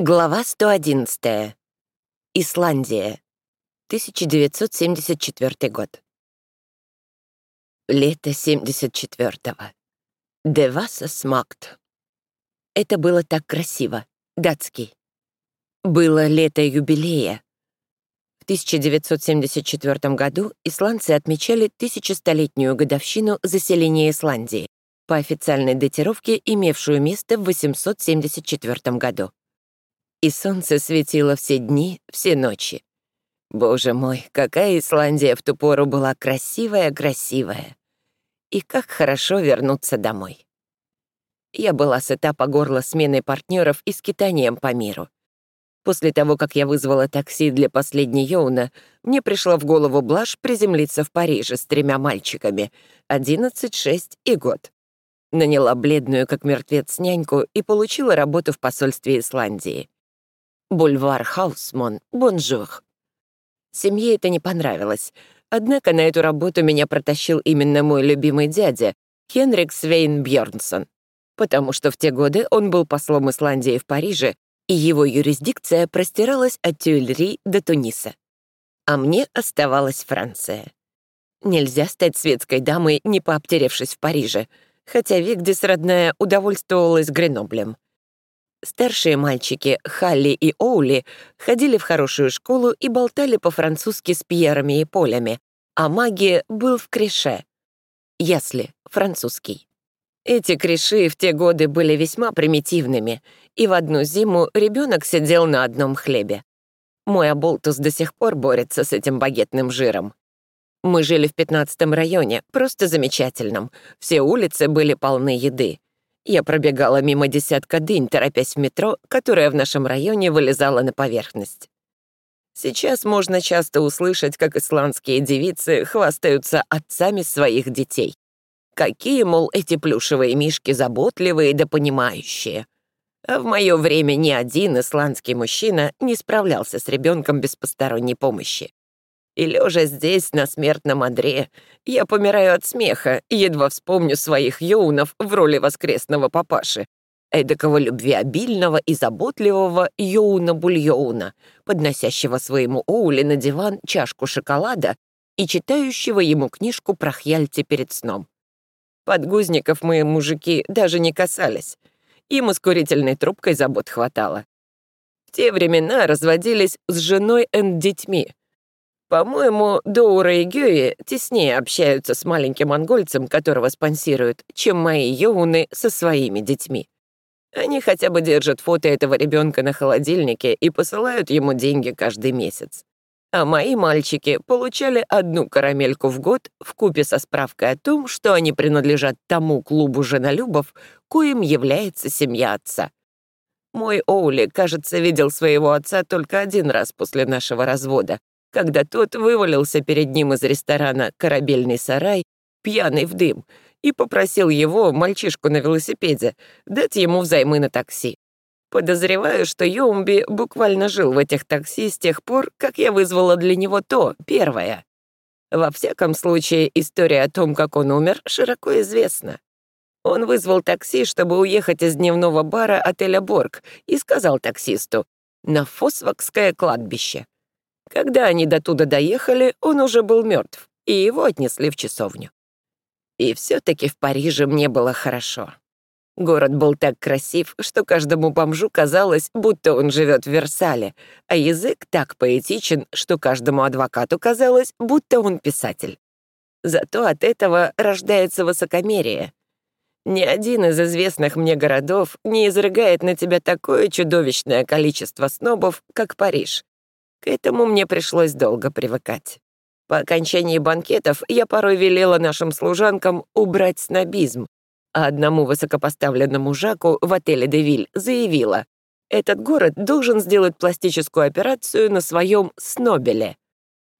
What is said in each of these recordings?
Глава 111. Исландия. 1974 год. Лето 74-го. Деваса смакт. Это было так красиво. Датский. Было лето юбилея. В 1974 году исландцы отмечали тысячестолетнюю годовщину заселения Исландии, по официальной датировке, имевшую место в 874 году и солнце светило все дни, все ночи. Боже мой, какая Исландия в ту пору была красивая-красивая. И как хорошо вернуться домой. Я была сыта по горло сменой партнеров и скитанием по миру. После того, как я вызвала такси для последней Йоуна, мне пришла в голову блажь приземлиться в Париже с тремя мальчиками — 11, 6 и год. Наняла бледную, как мертвец, няньку и получила работу в посольстве Исландии. Бульвар Хаусмон, bonjour. Семье это не понравилось. Однако на эту работу меня протащил именно мой любимый дядя, Хенрик Свейн Бьернсон, потому что в те годы он был послом Исландии в Париже, и его юрисдикция простиралась от Тюильри до Туниса. А мне оставалась Франция. Нельзя стать светской дамой, не пообтеревшись в Париже, хотя Вигдис родная удовольствовалась Греноблем. Старшие мальчики, Халли и Оули, ходили в хорошую школу и болтали по-французски с Пьерами и Полями, а маги был в креше. Ясли, французский. Эти креши в те годы были весьма примитивными, и в одну зиму ребенок сидел на одном хлебе. Мой оболтус до сих пор борется с этим багетным жиром. Мы жили в 15-м районе, просто замечательном. Все улицы были полны еды. Я пробегала мимо десятка дынь, торопясь в метро, которое в нашем районе вылезало на поверхность. Сейчас можно часто услышать, как исландские девицы хвастаются отцами своих детей. Какие, мол, эти плюшевые мишки заботливые да понимающие. А в мое время ни один исландский мужчина не справлялся с ребенком без посторонней помощи. И лежа здесь, на смертном одре, я помираю от смеха, едва вспомню своих йоунов в роли воскресного папаши, эдакого любвеобильного и заботливого йоуна-бульоуна, подносящего своему Оуле на диван чашку шоколада и читающего ему книжку про Хьяльти перед сном. Подгузников мы, мужики, даже не касались. Им ускорительной трубкой забот хватало. В те времена разводились с женой и детьми, по-моему, Доура и Гюи теснее общаются с маленьким монгольцем, которого спонсируют, чем мои йоуны со своими детьми. Они хотя бы держат фото этого ребенка на холодильнике и посылают ему деньги каждый месяц. А мои мальчики получали одну карамельку в год в купе со справкой о том, что они принадлежат тому клубу женолюбов, коим является семья отца. Мой Оули, кажется, видел своего отца только один раз после нашего развода, когда тот вывалился перед ним из ресторана «Корабельный сарай», пьяный в дым, и попросил его, мальчишку на велосипеде, дать ему взаймы на такси. Подозреваю, что Йомби буквально жил в этих такси с тех пор, как я вызвала для него то, первое. Во всяком случае, история о том, как он умер, широко известна. Он вызвал такси, чтобы уехать из дневного бара отеля «Борг», и сказал таксисту «на Фосвакское кладбище». Когда они до туда доехали, он уже был мертв, и его отнесли в часовню. И все-таки в Париже мне было хорошо. Город был так красив, что каждому бомжу казалось, будто он живет в Версале, а язык так поэтичен, что каждому адвокату казалось, будто он писатель. Зато от этого рождается высокомерие. Ни один из известных мне городов не изрыгает на тебя такое чудовищное количество снобов, как Париж. К этому мне пришлось долго привыкать. По окончании банкетов я порой велела нашим служанкам убрать снобизм, а одному высокопоставленному Жаку в отеле «Девиль» заявила, этот город должен сделать пластическую операцию на своем снобеле.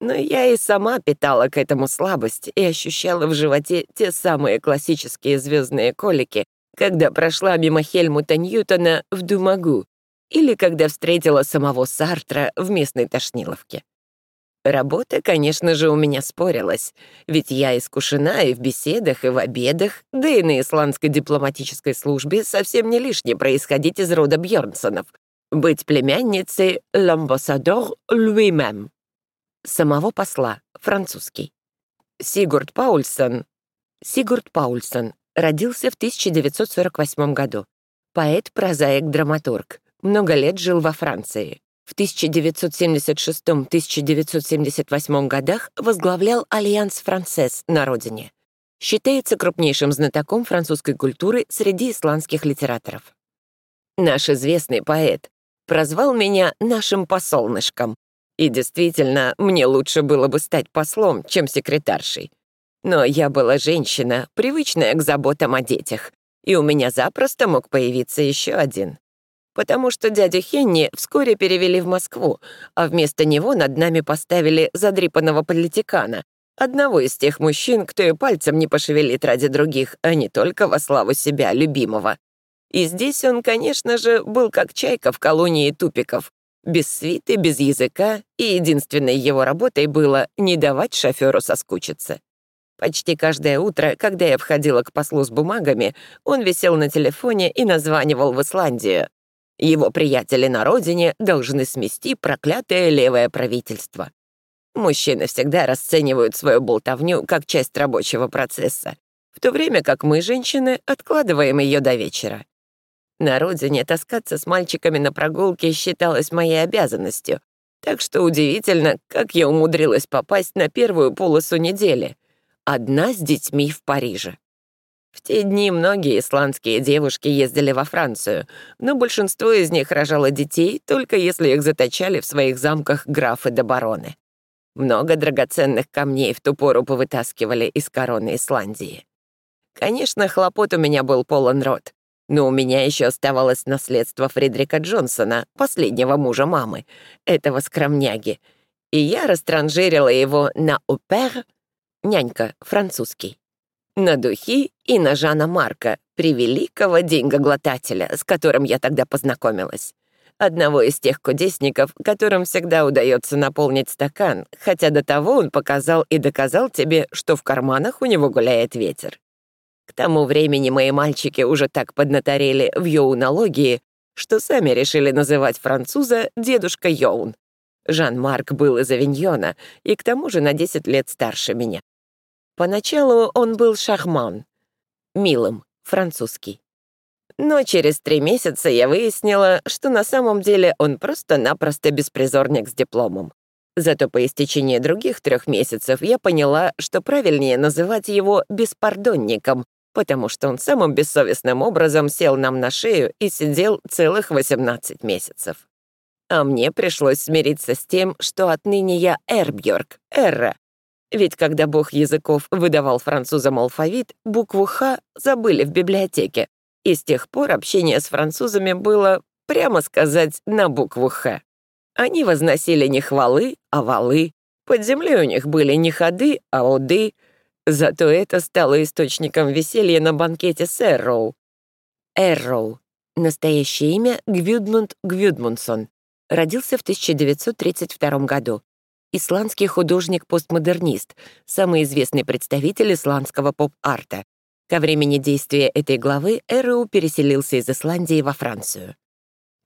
Но я и сама питала к этому слабость и ощущала в животе те самые классические звездные колики, когда прошла мимо Хельмута Ньютона в Думагу, или когда встретила самого Сартра в местной Тошниловке. Работа, конечно же, у меня спорилась, ведь я искушена и в беседах, и в обедах, да и на исландской дипломатической службе совсем не лишне происходить из рода Бьернсонов. быть племянницей l'ambassadeur lui-même, самого посла, французский. Сигурд Паульсон, Сигурд Паульсон родился в 1948 году. Поэт, прозаик, драматург. Много лет жил во Франции. В 1976-1978 годах возглавлял Альянс Францесс на родине. Считается крупнейшим знатоком французской культуры среди исландских литераторов. Наш известный поэт прозвал меня нашим посолнышком. И действительно, мне лучше было бы стать послом, чем секретаршей. Но я была женщина, привычная к заботам о детях, и у меня запросто мог появиться еще один потому что дядю Хенни вскоре перевели в Москву, а вместо него над нами поставили задрипанного политикана, одного из тех мужчин, кто и пальцем не пошевелит ради других, а не только во славу себя, любимого. И здесь он, конечно же, был как чайка в колонии тупиков, без свиты, без языка, и единственной его работой было не давать шоферу соскучиться. Почти каждое утро, когда я входила к послу с бумагами, он висел на телефоне и названивал в Исландию. Его приятели на родине должны смести проклятое левое правительство. Мужчины всегда расценивают свою болтовню как часть рабочего процесса, в то время как мы, женщины, откладываем ее до вечера. На родине таскаться с мальчиками на прогулке считалось моей обязанностью, так что удивительно, как я умудрилась попасть на первую полосу недели. Одна с детьми в Париже. В те дни многие исландские девушки ездили во Францию, но большинство из них рожало детей, только если их заточали в своих замках графы да бароны. Много драгоценных камней в ту пору повытаскивали из короны Исландии. Конечно, хлопот у меня был полон рот, но у меня еще оставалось наследство Фредерика Джонсона, последнего мужа мамы, этого скромняги, и я растранжирила его на «опер» — нянька, французский на духи и на Жана Марка, превеликого деньгоглотателя, с которым я тогда познакомилась. Одного из тех кудесников, которым всегда удается наполнить стакан, хотя до того он показал и доказал тебе, что в карманах у него гуляет ветер. К тому времени мои мальчики уже так поднаторели в йоунологии, что сами решили называть француза дедушка Йоун. Жан-Марк был из Авиньона и к тому же на 10 лет старше меня. Поначалу он был шахман, милым, французский. Но через три месяца я выяснила, что на самом деле он просто-напросто беспризорник с дипломом. Зато по истечении других трех месяцев я поняла, что правильнее называть его беспардонником, потому что он самым бессовестным образом сел нам на шею и сидел целых 18 месяцев. А мне пришлось смириться с тем, что отныне я Эрбьорг, Эрра, ведь когда бог языков выдавал французам алфавит, букву «Х» забыли в библиотеке, и с тех пор общение с французами было, прямо сказать, на букву «Х». Они возносили не хвалы, а валы. Под землей у них были не ходы, а оды. Зато это стало источником веселья на банкете с Эрроу. Эрроу. Настоящее имя Гвюдмунд Гвюдмунсон. Родился в 1932 году исландский художник-постмодернист, самый известный представитель исландского поп-арта. Ко времени действия этой главы Эроу переселился из Исландии во Францию,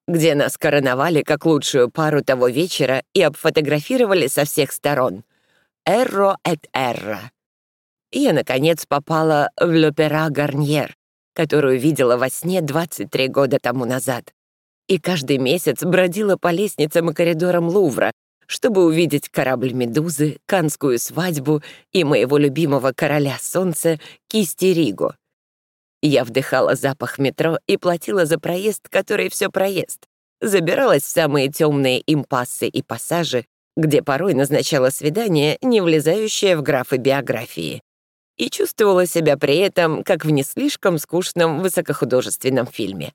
где нас короновали как лучшую пару того вечера и обфотографировали со всех сторон. «Эрро эт Эрра». Я, наконец, попала в «Л'Опера Гарньер», которую видела во сне 23 года тому назад. И каждый месяц бродила по лестницам и коридорам Лувра, чтобы увидеть корабль «Медузы», канскую свадьбу и моего любимого короля солнца Кисти Риго. Я вдыхала запах метро и платила за проезд, который все проезд. Забиралась в самые темные импассы и пассажи, где порой назначала свидание, не влезающее в графы биографии. И чувствовала себя при этом, как в не слишком скучном высокохудожественном фильме.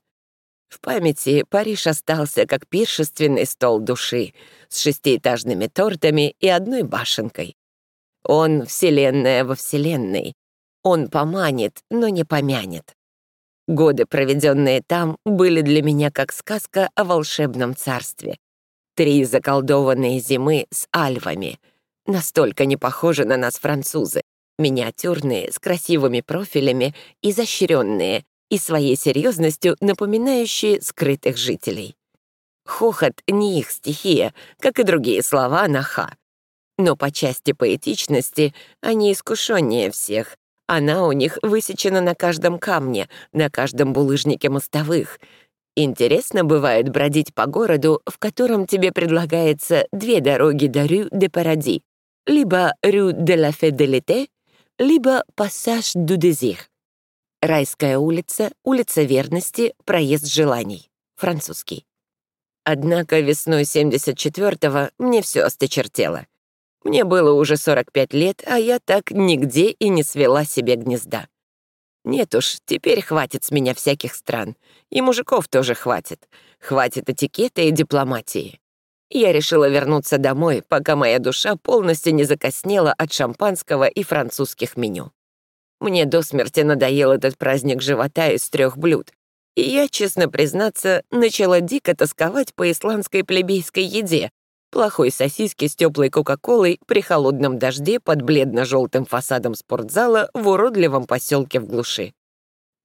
В памяти Париж остался как пиршественный стол души с шестиэтажными тортами и одной башенкой. Он — вселенная во вселенной. Он поманит, но не помянет. Годы, проведенные там, были для меня как сказка о волшебном царстве. Три заколдованные зимы с альвами. Настолько не похожи на нас французы. Миниатюрные, с красивыми профилями, изощренные, и своей серьезностью напоминающие скрытых жителей. Хохот не их стихия, как и другие слова на «ха». Но по части поэтичности они искушеннее всех. Она у них высечена на каждом камне, на каждом булыжнике мостовых. Интересно бывает бродить по городу, в котором тебе предлагается две дороги до Рю де Паради, либо Рю де ла Фиделите, либо Пассаж ду Дезир. Райская улица, улица верности, проезд желаний. Французский. Однако весной 74-го мне все осточертело. Мне было уже 45 лет, а я так нигде и не свела себе гнезда. Нет уж, теперь хватит с меня всяких стран. И мужиков тоже хватит. Хватит этикета и дипломатии. Я решила вернуться домой, пока моя душа полностью не закоснела от шампанского и французских меню. Мне до смерти надоел этот праздник живота из трех блюд. И я, честно признаться, начала дико тосковать по исландской плебейской еде, плохой сосиски с теплой кока-колой при холодном дожде под бледно-желтым фасадом спортзала в уродливом поселке в глуши.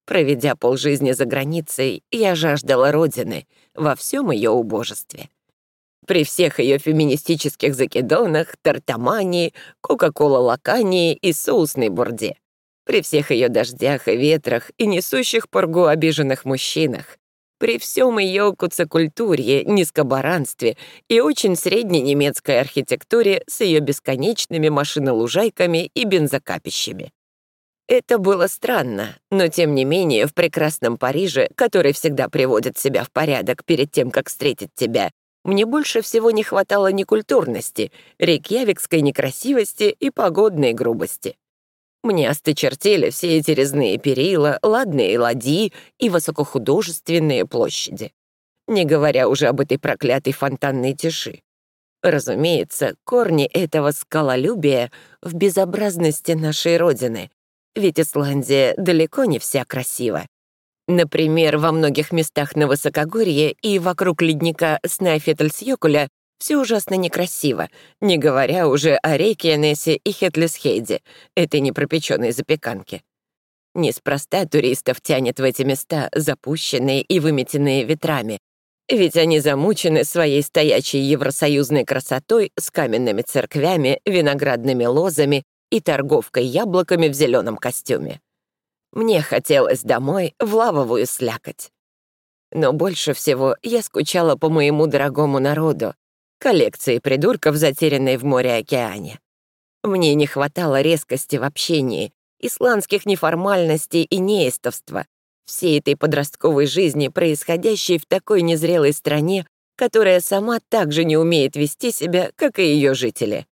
Проведя полжизни за границей, я жаждала Родины во всем ее убожестве. При всех ее феминистических закидонах, тартамании, кока-кола лакании и соусной бурде. При всех ее дождях и ветрах и несущих поргу обиженных мужчинах при всем ее куцекультуре, низкобаранстве и очень средней немецкой архитектуре с ее бесконечными машинолужайками и бензокапищами. Это было странно, но тем не менее в прекрасном Париже, который всегда приводит себя в порядок перед тем, как встретить тебя, мне больше всего не хватало некультурности, рейкьявикской некрасивости и погодной грубости. Мне осточертели все эти резные перила, ладные ладьи и высокохудожественные площади. Не говоря уже об этой проклятой фонтанной тиши. Разумеется, корни этого скалолюбия в безобразности нашей Родины, ведь Исландия далеко не вся красива. Например, во многих местах на высокогорье и вокруг ледника Снайфетельсьёкуля все ужасно некрасиво, не говоря уже о Рейкианесе и Хетлисхейде, этой непропеченной запеканке. Неспроста туристов тянет в эти места, запущенные и выметенные ветрами, ведь они замучены своей стоячей евросоюзной красотой с каменными церквями, виноградными лозами и торговкой яблоками в зеленом костюме. Мне хотелось домой в лавовую слякоть. Но больше всего я скучала по моему дорогому народу, коллекции придурков, затерянной в море-океане. Мне не хватало резкости в общении, исландских неформальностей и неистовства, всей этой подростковой жизни, происходящей в такой незрелой стране, которая сама так же не умеет вести себя, как и ее жители.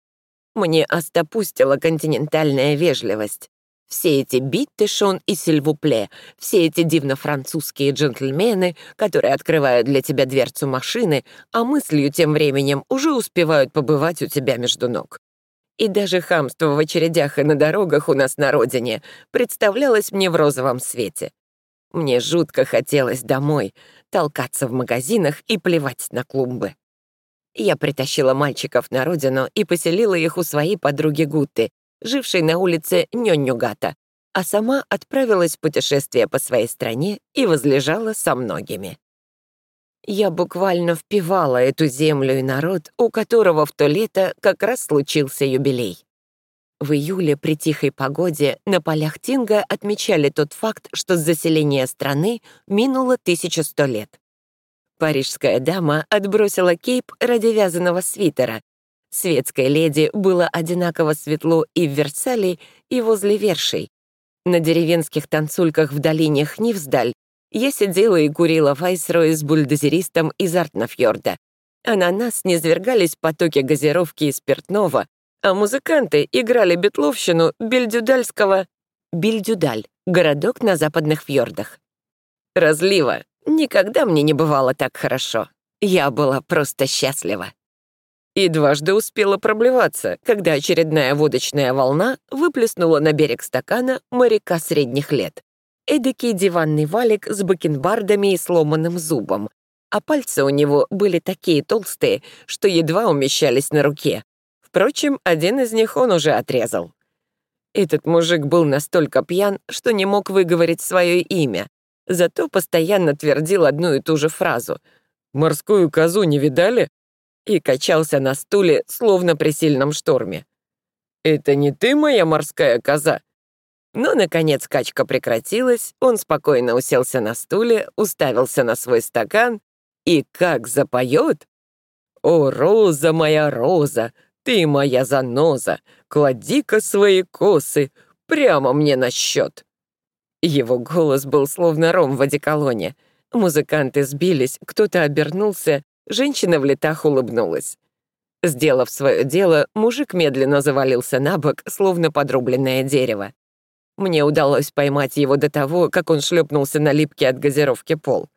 Мне остопустила континентальная вежливость. Все эти биттешон и сильвупле, все эти дивно-французские джентльмены, которые открывают для тебя дверцу машины, а мыслью тем временем уже успевают побывать у тебя между ног. И даже хамство в очередях и на дорогах у нас на родине представлялось мне в розовом свете. Мне жутко хотелось домой, толкаться в магазинах и плевать на клумбы. Я притащила мальчиков на родину и поселила их у своей подруги Гутты, жившей на улице Нёнюгата, а сама отправилась в путешествие по своей стране и возлежала со многими. Я буквально впивала эту землю и народ, у которого в то лето как раз случился юбилей. В июле при тихой погоде на полях Тинга отмечали тот факт, что с заселения страны минуло 1100 лет. Парижская дама отбросила кейп ради вязаного свитера, Светской леди было одинаково светло и в Версале, и возле Вершей. На деревенских танцульках в долине Хнивсдаль я сидела и курила вайсрой с бульдозеристом из Артнафьорда, а на нас низвергались потоки газировки и спиртного, а музыканты играли бетловщину бельдюдальского Бельдюдаль, городок на западных фьордах. Разлива. Никогда мне не бывало так хорошо. Я была просто счастлива и дважды успела проблеваться, когда очередная водочная волна выплеснула на берег стакана моряка средних лет. Эдакий диванный валик с бакенбардами и сломанным зубом, а пальцы у него были такие толстые, что едва умещались на руке. Впрочем, один из них он уже отрезал. Этот мужик был настолько пьян, что не мог выговорить свое имя, зато постоянно твердил одну и ту же фразу. Морскую козу не видали?» И качался на стуле, словно при сильном шторме. «Это не ты, моя морская коза?» Но, наконец, качка прекратилась, он спокойно уселся на стуле, уставился на свой стакан и как запоет. «О, роза моя роза, ты моя заноза, клади-ка свои косы прямо мне на счет». Его голос был словно ром в одеколоне. Музыканты сбились, кто-то обернулся, женщина в летах улыбнулась. Сделав свое дело, мужик медленно завалился на бок, словно подрубленное дерево. Мне удалось поймать его до того, как он шлепнулся на липкий от газировки пол.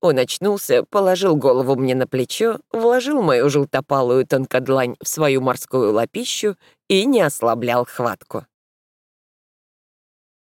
Он очнулся, положил голову мне на плечо, вложил мою желтопалую тонкодлань в свою морскую лапищу и не ослаблял хватку.